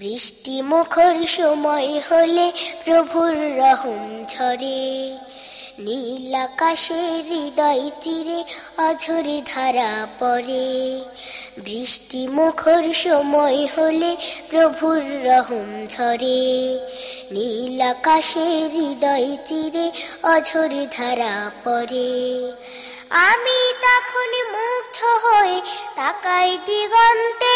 বৃষ্টি মুখর সময় হলে প্রভুর রহম ঝরে। নীল আকাশের হৃদয় চিরে অঝরে ধারা পড়ে। বৃষ্টি মুখর সময় হলে প্রভুর রহম ঝরে। নীল আকাশের হৃদয় চিরে অঝরে ধারা পড়ে। আমি তখন মুগ্ধ হয়ে তাকাই দিগন্তে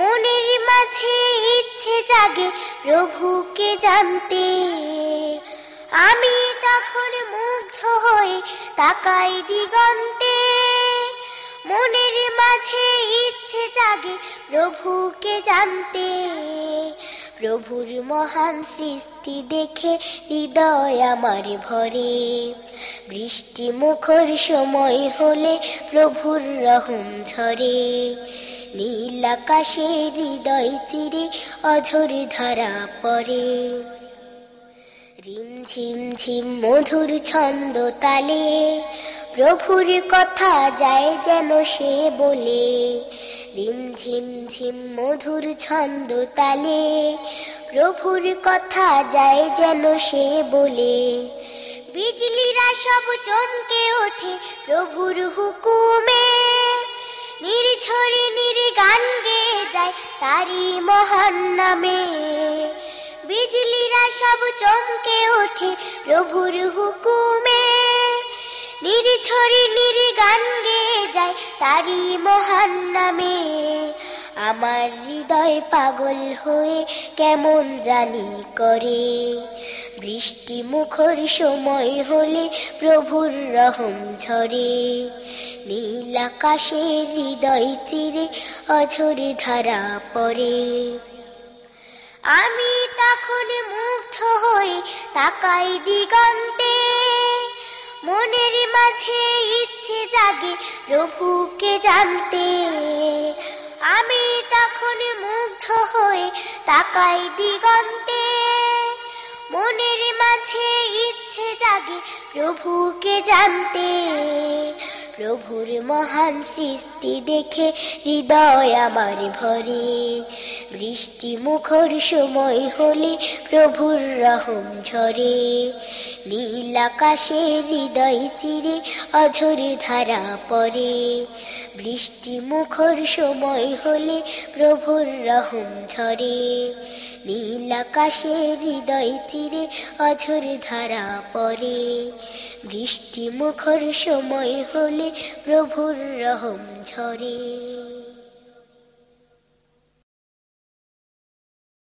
মনের মাঝে ইচ্ছে জাগে প্রভুকে জানতে। আমি তখন মুগ্ধ হয়ে তাকাই দিগন্তে। মনের মাঝে ইচ্ছে জাগে প্রভুকে জানতে। প্রভুর মহান সৃষ্টি দেখে হৃদয় আমার ভরে। বৃষ্টি মুখর সময় হলে প্রভুর রহম ঝরে। নীল আকাশে হৃদয় চিরে অঝরে ধারা পড়ে। রিম ঝিম ঝিম মধুর ছন্দ তালে, প্রভুর কথা যায় যেন সে বলে। রিম ঝিম ঝিম মধুর ছন্দ তালে, প্রভুর কথা যায় যেন সে বলে। বিজলিরা সব চমকে ওঠে প্রভুর হুকুমে নির্ঝরে নিরি গান গেয়ে যায় তারি মহান নামে। বিজলিরা সব চমকে ওঠে প্রভুর হুকুমে। নিরিছড়ি নিরি গান গেয়ে যায় তারি মহান নামে। আমার হৃদয় পাগল হয়ে কেমন জানি করে। বৃষ্টি মুখর সময় হলে প্রভুর রহম ঝরে। নীল আকাশে হৃদয় চিরে অঝরে ধারা পড়ে। আমি তখন মুগ্ধ হয়ে তাকাই দিগন্তে। মনের মাঝে ইচ্ছে জাগে প্রভুকে জানতে। আমি তখন মুগ্ধ হয়ে তাকাই দিগন্তে। মনের মাঝে ইচ্ছে জাগে প্রভুকে জানতে। প্রভুর মহান সৃষ্টি দেখে হৃদয় আমার ভরে। বৃষ্টি মুখর সময় হলে প্রভুর রহম ঝরে। নীল আকাশে হৃদয় চিরে অঝরে ধারা পড়ে। বৃষ্টি মুখর সময় হলে প্রভুর রহম ঝরে। নীল আকাশে হৃদয় চিরে অঝরে ধারা পড়ে। বৃষ্টি মুখর সময় হলে প্রভুর রহম ঝরে।